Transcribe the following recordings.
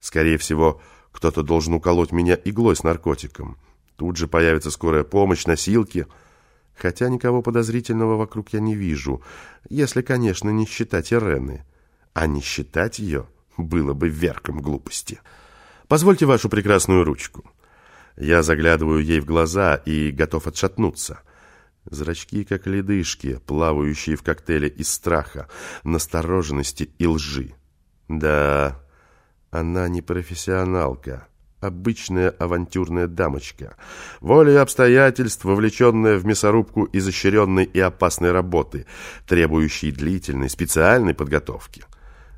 Скорее всего, кто-то должен уколоть меня иглой с наркотиком. Тут же появится скорая помощь, носилки. Хотя никого подозрительного вокруг я не вижу, если, конечно, не считать Ирены. А не считать ее было бы верхом глупости. Позвольте вашу прекрасную ручку. Я заглядываю ей в глаза и готов отшатнуться. Зрачки, как ледышки, плавающие в коктейле из страха, настороженности и лжи. Да, она не профессионалка, обычная авантюрная дамочка, волей обстоятельств, вовлеченная в мясорубку изощренной и опасной работы, требующей длительной специальной подготовки.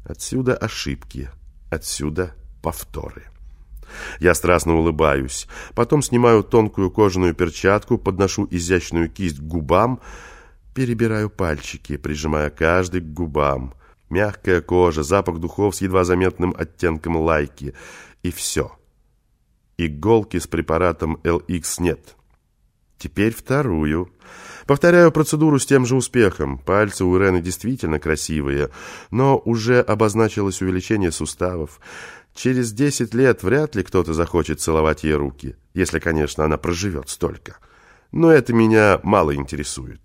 Отсюда ошибки, отсюда повторы. Я страстно улыбаюсь, потом снимаю тонкую кожаную перчатку, подношу изящную кисть к губам, перебираю пальчики, прижимая каждый к губам. Мягкая кожа, запах духов с едва заметным оттенком лайки. И все. Иголки с препаратом LX нет. Теперь вторую. Повторяю процедуру с тем же успехом. Пальцы у Ирены действительно красивые, но уже обозначилось увеличение суставов. Через 10 лет вряд ли кто-то захочет целовать ей руки, если, конечно, она проживет столько. Но это меня мало интересует.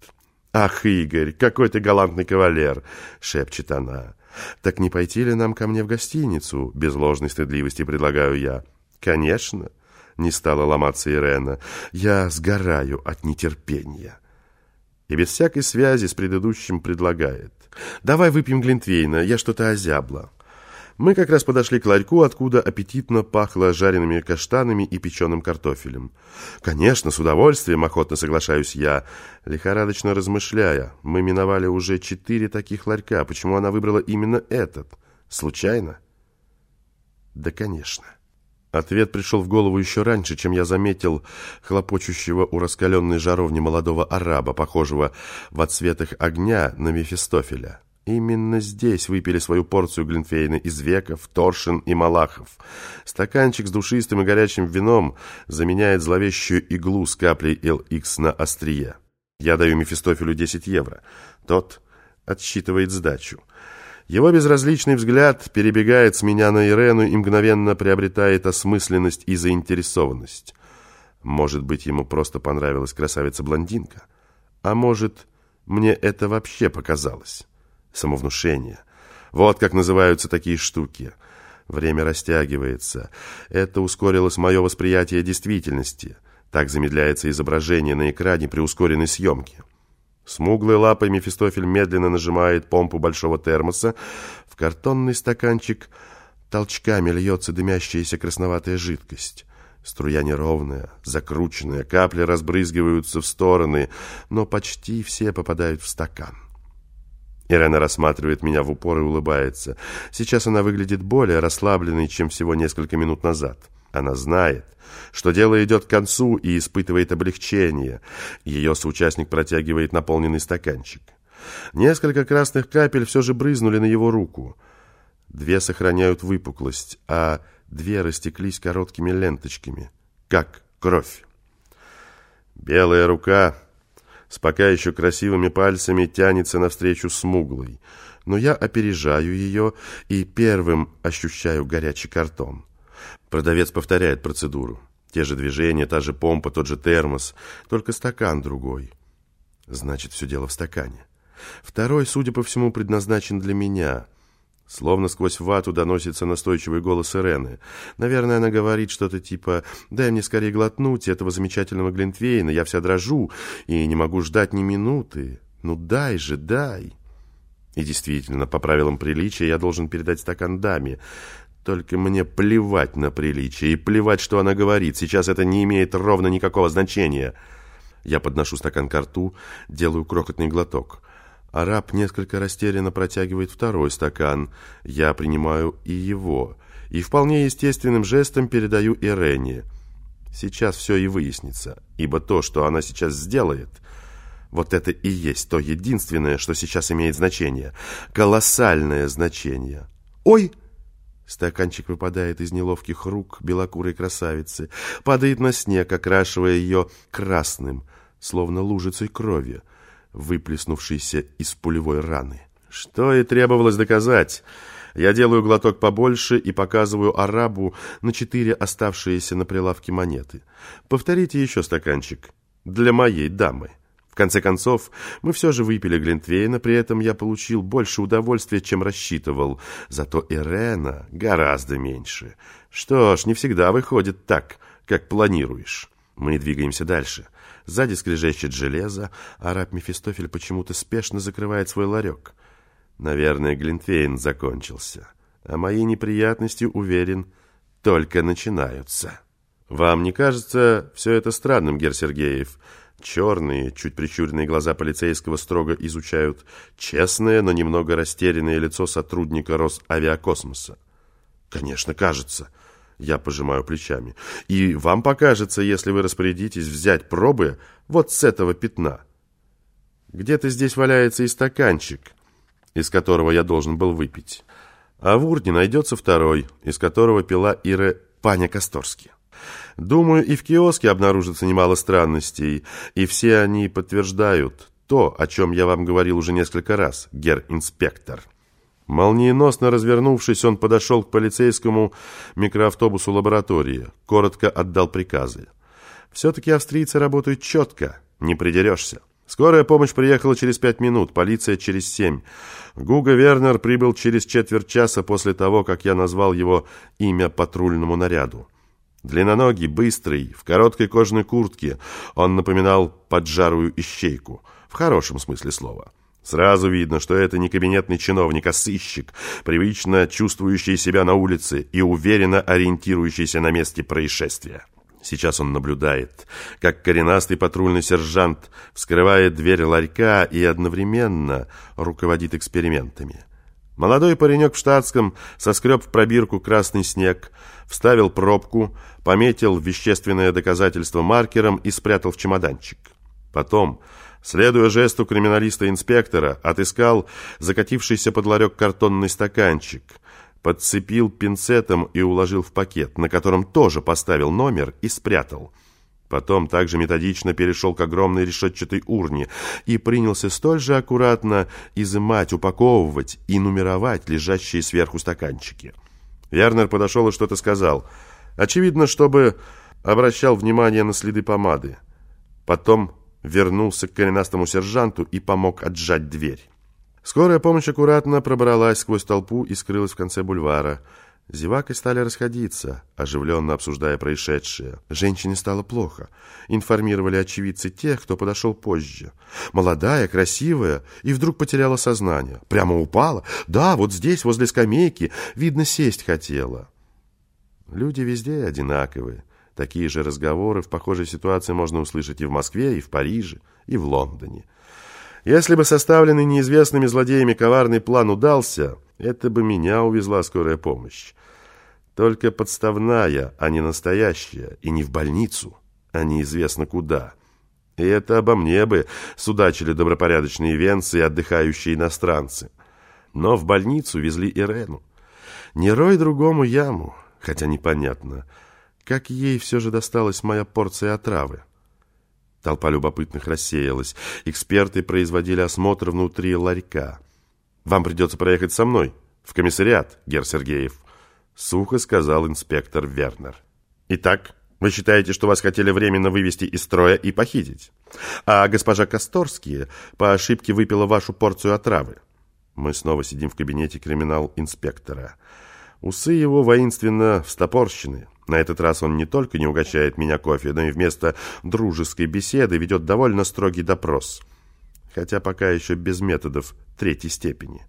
«Ах, Игорь, какой ты галантный кавалер!» — шепчет она. «Так не пойти ли нам ко мне в гостиницу?» — без ложной стыдливости предлагаю я. «Конечно!» — не стала ломаться Ирена. «Я сгораю от нетерпения». И без всякой связи с предыдущим предлагает. «Давай выпьем Глинтвейна, я что-то озябла». Мы как раз подошли к ларьку, откуда аппетитно пахло жареными каштанами и печеным картофелем. Конечно, с удовольствием, охотно соглашаюсь я, лихорадочно размышляя. Мы миновали уже четыре таких ларька. Почему она выбрала именно этот? Случайно? Да, конечно. Ответ пришел в голову еще раньше, чем я заметил хлопочущего у раскаленной жаровни молодого араба, похожего в отсветах огня на Мефистофеля. Именно здесь выпили свою порцию глинтвейна из веков, торшин и малахов. Стаканчик с душистым и горячим вином заменяет зловещую иглу с каплей LX на острие. Я даю Мефистофелю 10 евро. Тот отсчитывает сдачу. Его безразличный взгляд перебегает с меня на Ирену и мгновенно приобретает осмысленность и заинтересованность. Может быть, ему просто понравилась красавица-блондинка. А может, мне это вообще показалось самовнушение. Вот как называются такие штуки. Время растягивается. Это ускорилось мое восприятие действительности. Так замедляется изображение на экране при ускоренной съемке. Смуглой лапой Мефистофель медленно нажимает помпу большого термоса. В картонный стаканчик толчками льется дымящаяся красноватая жидкость. Струя неровная, закрученная, капли разбрызгиваются в стороны, но почти все попадают в стакан. Ирена рассматривает меня в упор и улыбается. Сейчас она выглядит более расслабленной, чем всего несколько минут назад. Она знает, что дело идет к концу и испытывает облегчение. Ее соучастник протягивает наполненный стаканчик. Несколько красных капель все же брызнули на его руку. Две сохраняют выпуклость, а две растеклись короткими ленточками, как кровь. Белая рука с пока еще красивыми пальцами тянется навстречу смуглой, но я опережаю ее и первым ощущаю горячий картон. Продавец повторяет процедуру. Те же движения, та же помпа, тот же термос, только стакан другой. Значит, все дело в стакане. Второй, судя по всему, предназначен для меня – Словно сквозь вату доносится настойчивый голос Ирены. Наверное, она говорит что-то типа «Дай мне скорее глотнуть этого замечательного Глинтвейна, я вся дрожу и не могу ждать ни минуты. Ну дай же, дай!» И действительно, по правилам приличия я должен передать стакан даме. Только мне плевать на приличие и плевать, что она говорит. Сейчас это не имеет ровно никакого значения. Я подношу стакан к рту, делаю крохотный глоток. Араб несколько растерянно протягивает второй стакан. Я принимаю и его. И вполне естественным жестом передаю Ирене. Сейчас все и выяснится, ибо то, что она сейчас сделает, вот это и есть то единственное, что сейчас имеет значение. Колоссальное значение. «Ой!» Стаканчик выпадает из неловких рук белокурой красавицы, падает на снег, окрашивая ее красным, словно лужицей крови выплеснувшейся из пулевой раны. Что и требовалось доказать. Я делаю глоток побольше и показываю арабу на четыре оставшиеся на прилавке монеты. Повторите еще стаканчик. Для моей дамы. В конце концов, мы все же выпили Глинтвейна, при этом я получил больше удовольствия, чем рассчитывал. Зато Ирена гораздо меньше. Что ж, не всегда выходит так, как планируешь. Мы двигаемся дальше. Сзади скрежещет железо, а раб Мефистофель почему-то спешно закрывает свой ларек. Наверное, Глинтвейн закончился. А мои неприятности, уверен, только начинаются. Вам не кажется все это странным, Гер Сергеев? Черные, чуть прищуренные глаза полицейского строго изучают честное, но немного растерянное лицо сотрудника Росавиакосмоса. Конечно, кажется. Я пожимаю плечами. И вам покажется, если вы распорядитесь взять пробы вот с этого пятна. Где-то здесь валяется и стаканчик, из которого я должен был выпить. А в урне найдется второй, из которого пила Ира Паня Косторски. Думаю, и в киоске обнаружится немало странностей, и все они подтверждают то, о чем я вам говорил уже несколько раз, гер-инспектор. Молниеносно развернувшись, он подошел к полицейскому микроавтобусу лаборатории, коротко отдал приказы. Все-таки австрийцы работают четко, не придерешься. Скорая помощь приехала через пять минут, полиция через семь. Гуга Вернер прибыл через четверть часа после того, как я назвал его имя патрульному наряду. Длинноногий, быстрый, в короткой кожаной куртке, он напоминал поджарую ищейку, в хорошем смысле слова. Сразу видно, что это не кабинетный чиновник, а сыщик, привычно чувствующий себя на улице и уверенно ориентирующийся на месте происшествия. Сейчас он наблюдает, как коренастый патрульный сержант вскрывает дверь ларька и одновременно руководит экспериментами. Молодой паренек в штатском соскреб в пробирку красный снег, вставил пробку, пометил вещественное доказательство маркером и спрятал в чемоданчик. Потом Следуя жесту криминалиста-инспектора, отыскал закатившийся под ларек картонный стаканчик, подцепил пинцетом и уложил в пакет, на котором тоже поставил номер и спрятал. Потом также методично перешел к огромной решетчатой урне и принялся столь же аккуратно изымать, упаковывать и нумеровать лежащие сверху стаканчики. Вернер подошел и что-то сказал. Очевидно, чтобы обращал внимание на следы помады. Потом вернулся к коренастому сержанту и помог отжать дверь. Скорая помощь аккуратно пробралась сквозь толпу и скрылась в конце бульвара. Зеваки стали расходиться, оживленно обсуждая происшедшее. Женщине стало плохо. Информировали очевидцы тех, кто подошел позже. Молодая, красивая, и вдруг потеряла сознание. Прямо упала? Да, вот здесь, возле скамейки. Видно, сесть хотела. Люди везде одинаковые. Такие же разговоры в похожей ситуации можно услышать и в Москве, и в Париже, и в Лондоне. Если бы составленный неизвестными злодеями коварный план удался, это бы меня увезла скорая помощь. Только подставная, а не настоящая, и не в больницу, а неизвестно куда. И это обо мне бы судачили добропорядочные венцы и отдыхающие иностранцы. Но в больницу везли Ирену. Не рой другому яму, хотя непонятно – как ей все же досталась моя порция отравы. Толпа любопытных рассеялась. Эксперты производили осмотр внутри ларька. «Вам придется проехать со мной, в комиссариат, Гер Сергеев», сухо сказал инспектор Вернер. «Итак, вы считаете, что вас хотели временно вывести из строя и похитить? А госпожа Косторские по ошибке выпила вашу порцию отравы?» Мы снова сидим в кабинете криминал-инспектора. Усы его воинственно встопорщены. На этот раз он не только не угощает меня кофе, но и вместо дружеской беседы ведет довольно строгий допрос. Хотя пока еще без методов третьей степени.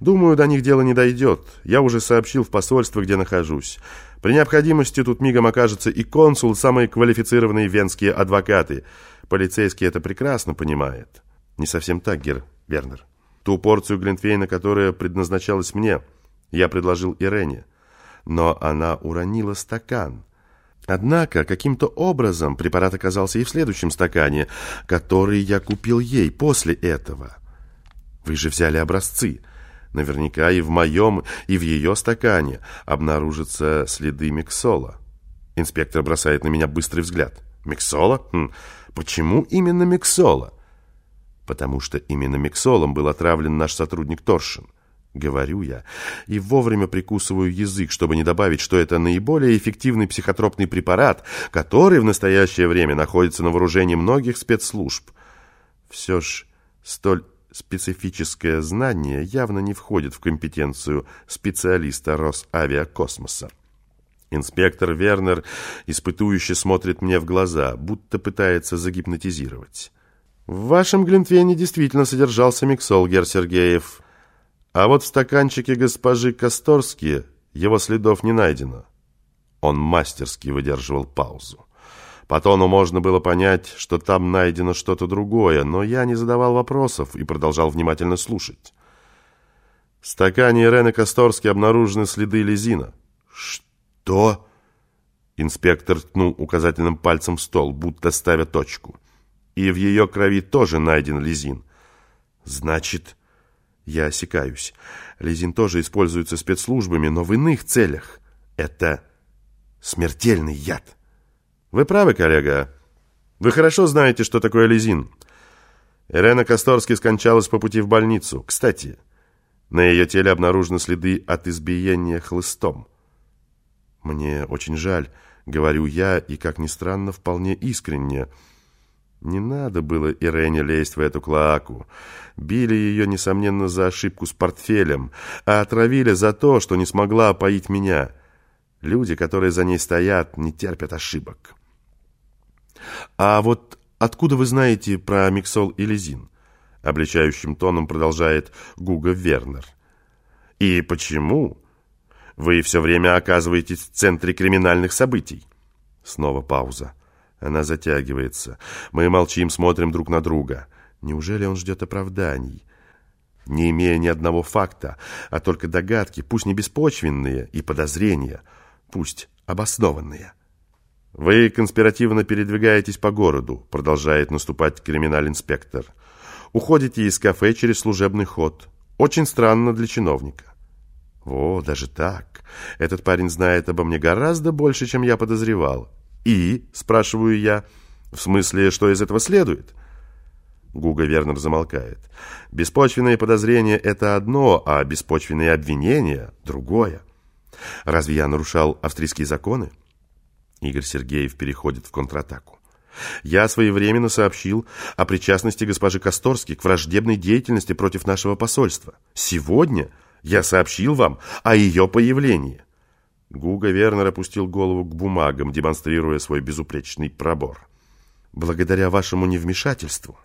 Думаю, до них дело не дойдет. Я уже сообщил в посольство, где нахожусь. При необходимости тут мигом окажется и консул, самые квалифицированные венские адвокаты. Полицейский это прекрасно понимает. Не совсем так, Гер Вернер. Ту порцию Глинтвейна, которая предназначалась мне, я предложил Ирене но она уронила стакан. Однако, каким-то образом препарат оказался и в следующем стакане, который я купил ей после этого. Вы же взяли образцы. Наверняка и в моем, и в ее стакане обнаружатся следы миксола. Инспектор бросает на меня быстрый взгляд. Миксола? Хм, почему именно миксола? Потому что именно миксолом был отравлен наш сотрудник Торшин. Говорю я и вовремя прикусываю язык, чтобы не добавить, что это наиболее эффективный психотропный препарат, который в настоящее время находится на вооружении многих спецслужб. Все ж столь специфическое знание явно не входит в компетенцию специалиста Росавиакосмоса. Инспектор Вернер испытующе смотрит мне в глаза, будто пытается загипнотизировать. В вашем глинтвене действительно содержался миксол, Гер Сергеев. А вот в стаканчике госпожи Косторски его следов не найдено. Он мастерски выдерживал паузу. По тону можно было понять, что там найдено что-то другое, но я не задавал вопросов и продолжал внимательно слушать. В стакане Ирены Косторски обнаружены следы лизина. «Что?» Инспектор ткнул указательным пальцем в стол, будто ставя точку. «И в ее крови тоже найден лизин». «Значит...» Я осекаюсь. Лизин тоже используется спецслужбами, но в иных целях. Это смертельный яд. Вы правы, коллега. Вы хорошо знаете, что такое лизин. Ирена Косторски скончалась по пути в больницу. Кстати, на ее теле обнаружены следы от избиения хлыстом. Мне очень жаль, говорю я, и, как ни странно, вполне искренне – не надо было Ирене лезть в эту клоаку. Били ее, несомненно, за ошибку с портфелем, а отравили за то, что не смогла опоить меня. Люди, которые за ней стоят, не терпят ошибок. «А вот откуда вы знаете про Миксол и Лизин?» Обличающим тоном продолжает Гуга Вернер. «И почему вы все время оказываетесь в центре криминальных событий?» Снова пауза. Она затягивается. Мы молчим, смотрим друг на друга. Неужели он ждет оправданий? Не имея ни одного факта, а только догадки, пусть не беспочвенные, и подозрения, пусть обоснованные. «Вы конспиративно передвигаетесь по городу», продолжает наступать криминал-инспектор. «Уходите из кафе через служебный ход. Очень странно для чиновника». «О, даже так. Этот парень знает обо мне гораздо больше, чем я подозревал. «И?» – спрашиваю я. «В смысле, что из этого следует?» Гуга Вернер замолкает. «Беспочвенные подозрения – это одно, а беспочвенные обвинения – другое. Разве я нарушал австрийские законы?» Игорь Сергеев переходит в контратаку. «Я своевременно сообщил о причастности госпожи Косторски к враждебной деятельности против нашего посольства. Сегодня я сообщил вам о ее появлении». Гуга Вернер опустил голову к бумагам, демонстрируя свой безупречный пробор. «Благодаря вашему невмешательству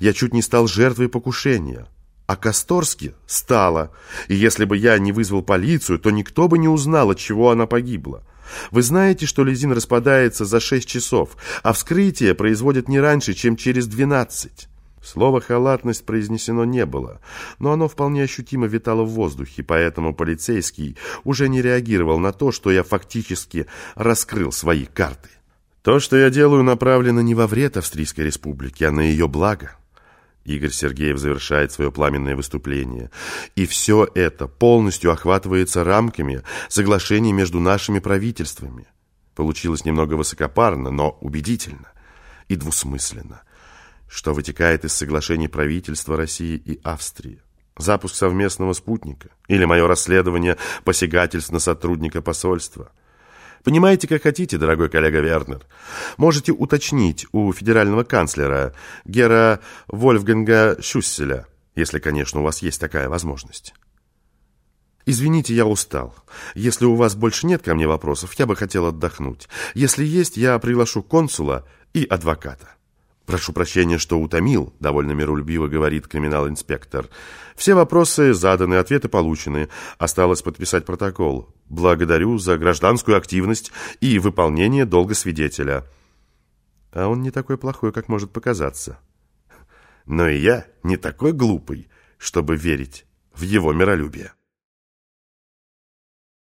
я чуть не стал жертвой покушения, а Косторски стала, и если бы я не вызвал полицию, то никто бы не узнал, от чего она погибла. Вы знаете, что лизин распадается за шесть часов, а вскрытие производят не раньше, чем через двенадцать». Слово «халатность» произнесено не было, но оно вполне ощутимо витало в воздухе, поэтому полицейский уже не реагировал на то, что я фактически раскрыл свои карты. То, что я делаю, направлено не во вред Австрийской Республике, а на ее благо. Игорь Сергеев завершает свое пламенное выступление. И все это полностью охватывается рамками соглашений между нашими правительствами. Получилось немного высокопарно, но убедительно и двусмысленно – что вытекает из соглашений правительства России и Австрии. Запуск совместного спутника или мое расследование посягательств на сотрудника посольства. Понимаете, как хотите, дорогой коллега Вернер. Можете уточнить у федерального канцлера Гера Вольфганга Шусселя, если, конечно, у вас есть такая возможность. Извините, я устал. Если у вас больше нет ко мне вопросов, я бы хотел отдохнуть. Если есть, я приглашу консула и адвоката. «Прошу прощения, что утомил», — довольно миролюбиво говорит криминал-инспектор. «Все вопросы заданы, ответы получены. Осталось подписать протокол. Благодарю за гражданскую активность и выполнение долга свидетеля». А он не такой плохой, как может показаться. Но и я не такой глупый, чтобы верить в его миролюбие.